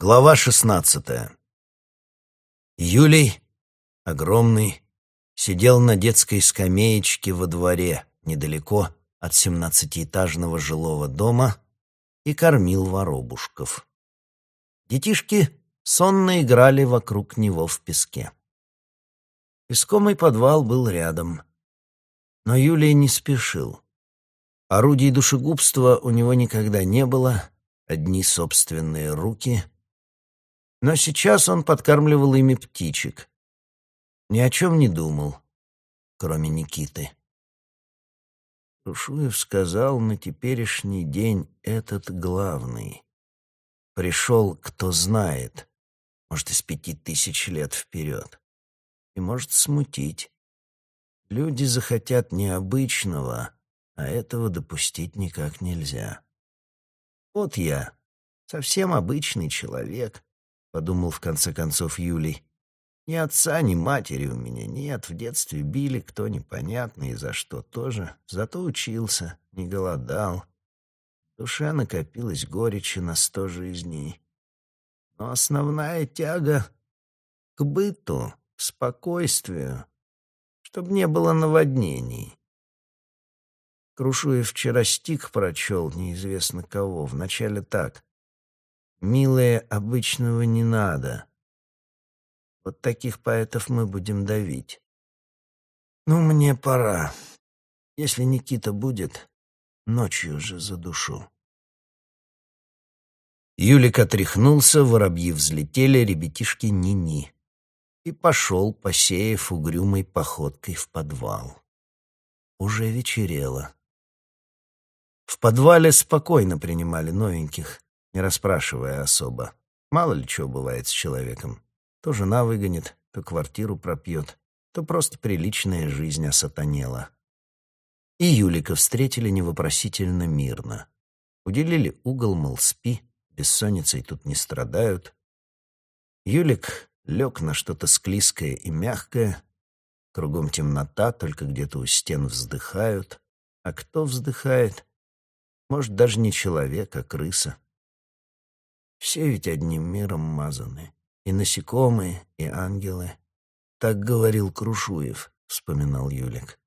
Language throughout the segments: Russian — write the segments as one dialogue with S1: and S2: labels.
S1: Глава шестнадцатая. Юлий, огромный, сидел на детской скамеечке во дворе, недалеко от семнадцатиэтажного жилого дома, и кормил воробушков. Детишки сонно играли вокруг него в песке. Искомый подвал был рядом, но Юлий не спешил. Орудий душегубства у него никогда не было, одни собственные руки — но сейчас он подкармливал ими птичек. Ни о чем не думал, кроме Никиты. Рушуев сказал на теперешний день этот главный. Пришел, кто знает, может, из пяти тысяч лет вперед, и может смутить. Люди захотят необычного, а этого допустить никак нельзя. Вот я, совсем обычный человек, — подумал в конце концов Юлий. «Ни отца, ни матери у меня нет. В детстве били кто непонятно и за что тоже. Зато учился, не голодал. В душе накопилась горечи на сто жизней. Но основная тяга к быту, к спокойствию, чтобы не было наводнений. Крушуев вчера стих прочел, неизвестно кого, вначале так. Милые, обычного не надо. Вот таких поэтов мы будем давить. Ну, мне пора. Если Никита будет, ночью же за душу. Юлик отряхнулся, воробьи взлетели, ребятишки ни-ни. И пошел, посеяв угрюмой походкой в подвал. Уже вечерело. В подвале спокойно принимали новеньких не расспрашивая особо. Мало ли чего бывает с человеком. То жена выгонит, то квартиру пропьет, то просто приличная жизнь осатанела. И Юлика встретили невопросительно мирно. Уделили угол, мол, спи, бессонницей тут не страдают. Юлик лег на что-то склизкое и мягкое. Кругом темнота, только где-то у стен вздыхают. А кто вздыхает? Может, даже не человек, а крыса. Все ведь одним миром мазаны. И насекомые, и ангелы. Так говорил Крушуев, вспоминал Юлик.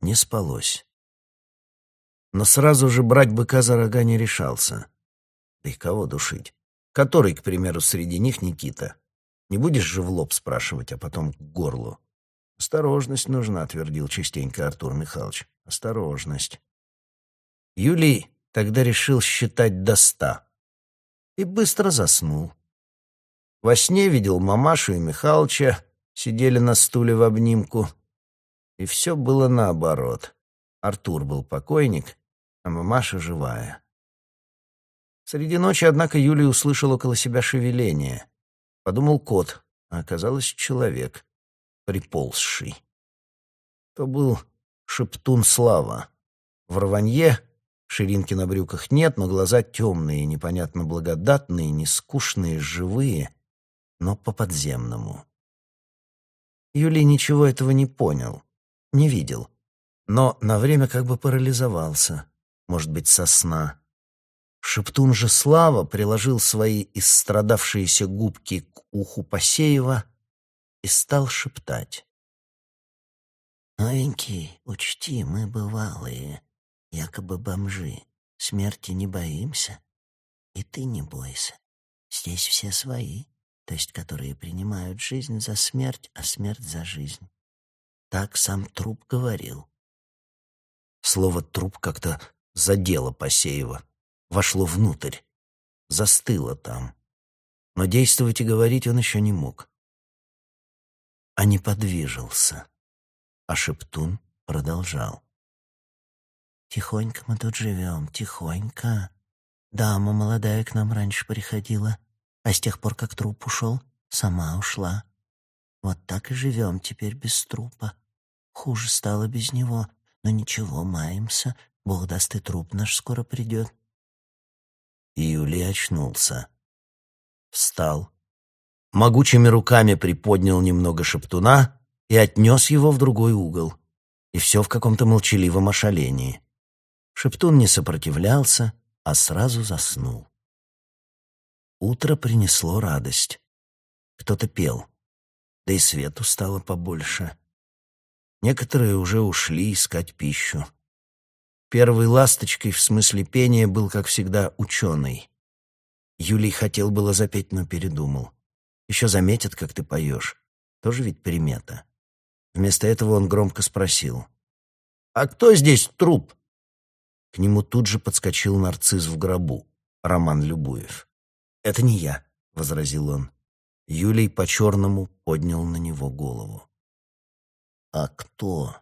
S1: Не спалось. Но сразу же брать быка за рога не решался. Да и кого душить? Который, к примеру, среди них Никита? Не будешь же в лоб спрашивать, а потом к горлу. «Осторожность нужна», — твердил частенько Артур Михайлович. «Осторожность». Юлий тогда решил считать до ста и быстро заснул. Во сне видел мамашу и Михалыча, сидели на стуле в обнимку. И все было наоборот. Артур был покойник, а мамаша живая. Среди ночи, однако, Юлия услышал около себя шевеление. Подумал кот, а оказалось человек, приползший. То был шептун Слава. В рванье Ширинки на брюках нет, но глаза темные, непонятно благодатные, не скучные, живые, но по-подземному. Юлий ничего этого не понял, не видел, но на время как бы парализовался, может быть, со сна. Шептун же Слава приложил свои истрадавшиеся губки к уху Посеева и стал шептать.
S2: «Новенький, учти, мы бывалые якобы бомжи. Смерти не боимся, и ты не бойся. Здесь все свои, то есть которые принимают жизнь за смерть, а смерть за жизнь. Так сам труп говорил.
S1: Слово «труп» как-то задело Посеева, вошло внутрь, застыло там. Но действовать и говорить он еще не мог. А не подвижился. А Шептун продолжал.
S2: Тихонько мы тут живем, тихонько. Дама молодая к нам раньше приходила, а с тех пор, как труп ушел, сама ушла. Вот так и живем теперь без трупа. Хуже стало без него, но ничего, маемся. Бог даст, и труп наш скоро придет.
S1: Юлий очнулся. Встал. Могучими руками приподнял немного шептуна и отнес его в другой угол. И все в каком-то молчаливом ошалении. Шептун не сопротивлялся, а сразу заснул. Утро принесло радость. Кто-то пел, да и свету стало побольше. Некоторые уже ушли искать пищу. Первой ласточкой в смысле пения был, как всегда, ученый. Юлий хотел было запеть, но передумал. Еще заметят, как ты поешь. Тоже ведь примета. Вместо этого он громко спросил. «А кто здесь труп?» К нему тут же подскочил нарцисс в гробу, Роман Любуев. «Это не я», — возразил он. Юлий по-черному поднял на него голову. «А кто?»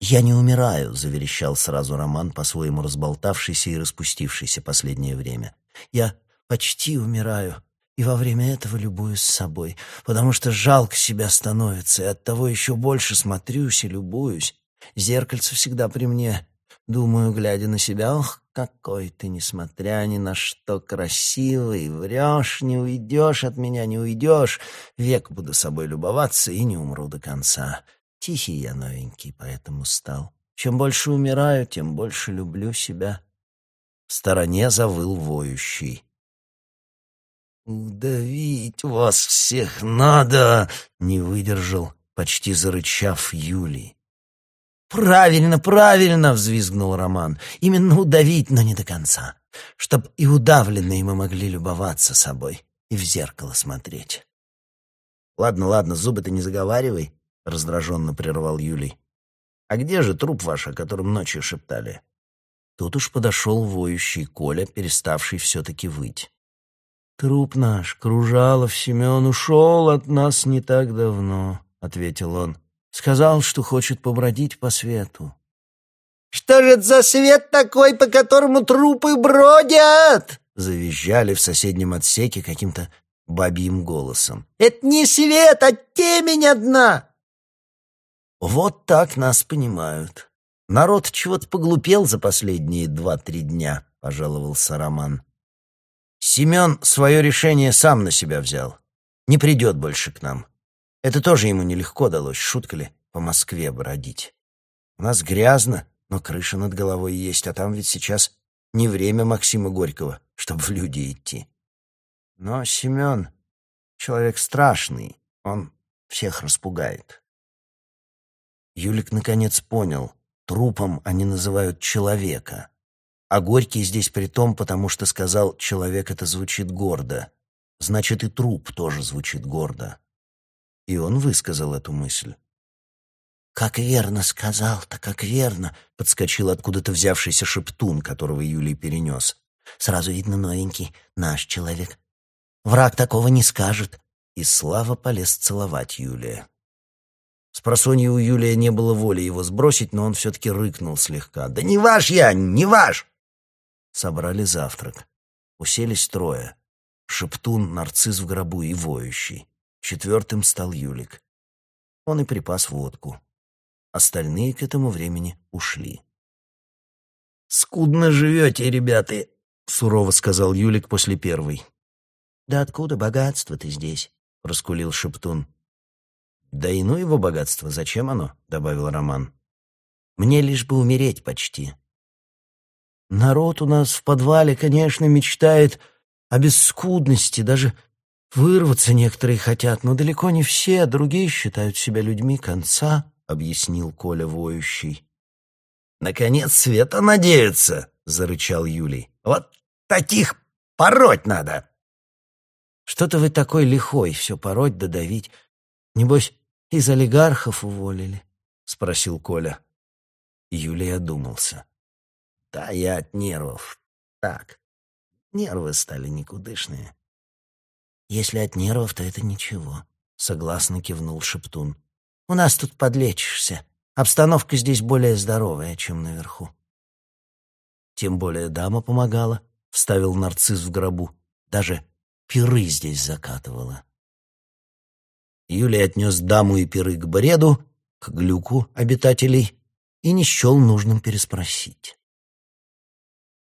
S1: «Я не умираю», — заверещал сразу Роман, по-своему разболтавшийся и распустившийся последнее время. «Я почти умираю, и во время этого любуюсь собой, потому что жалко себя становится, и оттого еще больше смотрюсь и любуюсь. Зеркальце всегда при мне. Думаю, глядя на себя, ох, какой ты, несмотря ни на что, красивый, врешь, не уйдешь от меня, не уйдешь. Век буду собой любоваться и не умру до конца. Тихий я новенький, поэтому стал. Чем больше умираю, тем больше люблю себя. В стороне завыл воющий. «Удавить вас всех надо!» — не выдержал, почти зарычав Юлий. «Правильно, правильно!» — взвизгнул Роман. «Именно удавить, но не до конца. Чтоб и удавленные мы могли любоваться собой и в зеркало смотреть». «Ладно, ладно, зубы ты не заговаривай», — раздраженно прервал Юлий. «А где же труп ваш, о котором ночью шептали?» Тут уж подошел воющий Коля, переставший все-таки выть. «Труп наш, Кружалов Семен, ушел от нас не так давно», — ответил он. «Сказал, что хочет побродить по свету».
S2: «Что же это за свет такой, по которому трупы бродят?»
S1: — завизжали в соседнем отсеке каким-то бабьим голосом.
S2: «Это не свет, а темень одна!»
S1: Вот так нас понимают. Народ чего-то поглупел за последние два-три дня, пожаловался Роман. Семен свое решение сам на себя взял. Не придет больше к нам. Это тоже ему нелегко далось, шутка ли, по Москве бродить. У нас грязно, но крыша над головой есть, а там ведь сейчас не время Максима Горького, чтобы в люди идти. Но Семен — человек страшный, он всех распугает. Юлик наконец понял, трупом они называют человека. А Горький здесь при том, потому что сказал «человек» это звучит гордо. Значит, и труп тоже звучит гордо. И он высказал эту мысль.
S2: «Как верно сказал-то, как верно!» — подскочил откуда-то взявшийся шептун, которого Юлий перенес. «Сразу видно новенький, наш человек. Враг такого не скажет».
S1: И Слава полез целовать Юлия. С просонья у Юлия не было воли его сбросить, но он все-таки рыкнул слегка. «Да не ваш я, не ваш!» Собрали завтрак. Уселись трое. Шептун, нарцисс в гробу и воющий. Четвертым стал Юлик. Он и припас водку. Остальные к этому времени ушли.
S2: «Скудно живете, ребята!» — сурово сказал Юлик после первой.
S1: «Да откуда богатство ты здесь?» — раскулил Шептун. «Да и ну его богатство, зачем оно?» — добавил Роман. «Мне лишь бы умереть почти».
S2: «Народ у нас в подвале, конечно, мечтает о бесскудности, даже вырваться некоторые хотят, но далеко не все, другие считают себя людьми конца», — объяснил Коля воющий.
S1: «Наконец света надеются», — зарычал Юлий. «Вот таких пороть надо!»
S2: «Что-то вы такой лихой, все пороть додавить. Небось, из олигархов уволили?» — спросил Коля.
S1: Юлий одумался. «Да я от нервов. Так, нервы стали никудышные».
S2: «Если от нервов, то это ничего», — согласно кивнул Шептун. «У нас тут подлечишься. Обстановка здесь более здоровая, чем наверху».
S1: «Тем более дама помогала», — вставил нарцисс в гробу. «Даже пиры здесь закатывала». Юлий отнес даму и пиры к бреду, к глюку обитателей, и не счел нужным переспросить.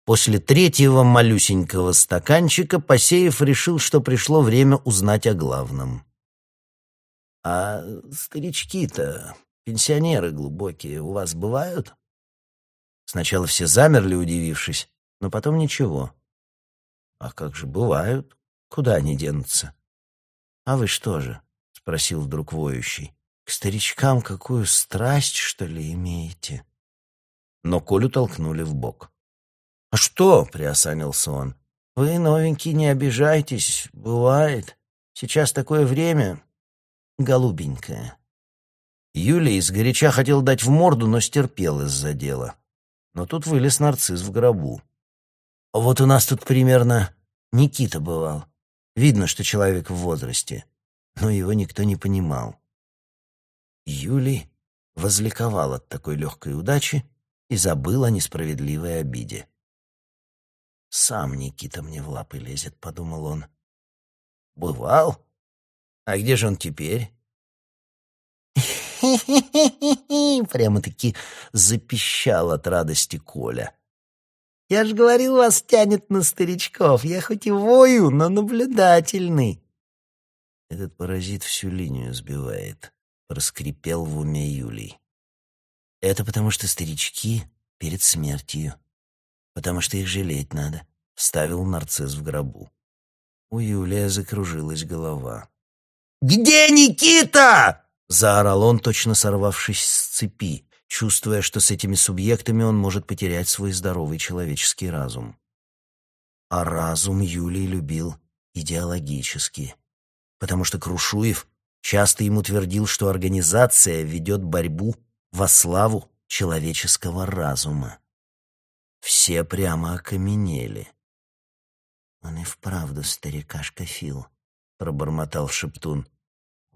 S1: После третьего малюсенького стаканчика Посеев решил, что пришло время узнать о главном. «А старички-то, пенсионеры глубокие, у вас бывают?» Сначала все замерли, удивившись, но потом ничего. А как же бывают? Куда они денутся? А вы что же? спросил вдруг воющий. К старичкам какую страсть, что ли, имеете? Но Колю толкнули в бок. А что? приосанился он. Вы, новенький, не обижайтесь, бывает. Сейчас такое время, голубенькое. Юлия изгоряча хотел дать в морду, но стерпел из-за дела. Но тут вылез нарцисс в гробу. Вот у нас тут примерно Никита бывал. Видно, что человек в возрасте, но его никто не понимал. Юлий возликовал от такой легкой удачи и забыл о несправедливой обиде. «Сам Никита мне в лапы лезет», — подумал он. «Бывал? А где же он теперь?» Прямо-таки запищал от радости Коля. «Я ж говорил, вас тянет на старичков. Я хоть и вою, но наблюдательный». Этот паразит всю линию сбивает, — проскрипел в уме Юлий. Это потому что старички перед смертью, потому что их жалеть надо, — вставил нарцисс в гробу. У Юлия закружилась голова. «Где Никита?» — заорал он, точно сорвавшись с цепи, чувствуя, что с этими субъектами он может потерять свой здоровый человеческий разум. А разум Юлий любил идеологически, потому что Крушуев часто ему твердил, что организация ведет борьбу во славу человеческого разума. Все прямо окаменели. «Он и вправду старикашка Фил», — пробормотал Шептун.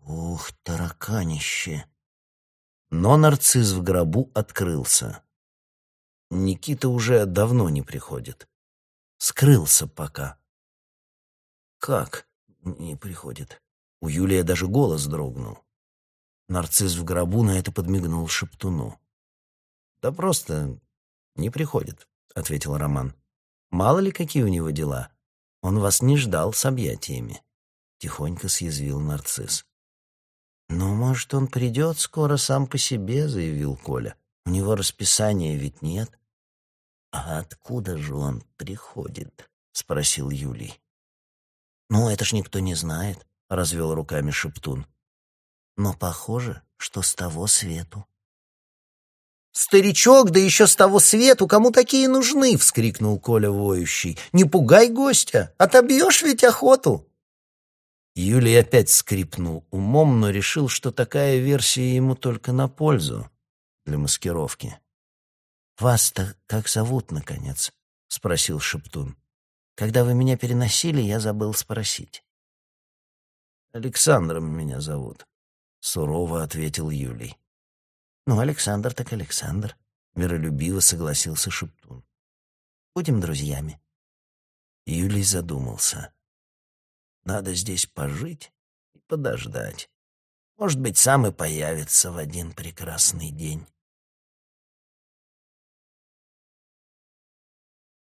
S1: Ух, тараканище! Но нарцисс в гробу открылся. Никита уже давно не приходит. Скрылся пока. Как не приходит? У Юлия даже голос дрогнул. Нарцисс в гробу на это подмигнул шептуну. «Да просто не приходит», — ответил Роман. «Мало ли, какие у него дела. Он вас не ждал с объятиями», — тихонько съязвил нарцисс. «Ну, может, он придет скоро сам по себе», — заявил Коля. «У него расписания ведь нет». «А откуда же он приходит?» — спросил Юлий. «Ну, это ж никто не знает», — развел руками Шептун. «Но похоже, что с того свету». «Старичок, да еще с того свету, кому такие нужны?» — вскрикнул Коля воющий. «Не пугай гостя, отобьешь ведь охоту!» Юлий опять скрипнул умом, но решил, что такая версия ему только на пользу для маскировки. «Вас-то как зовут, наконец?» — спросил Шептун. «Когда вы меня переносили, я забыл спросить». «Александром меня зовут», — сурово ответил Юлий. «Ну, Александр так Александр», — миролюбиво согласился Шептун. «Будем друзьями». Юлий задумался. Надо здесь пожить и подождать. Может быть, сам и появится в один прекрасный день.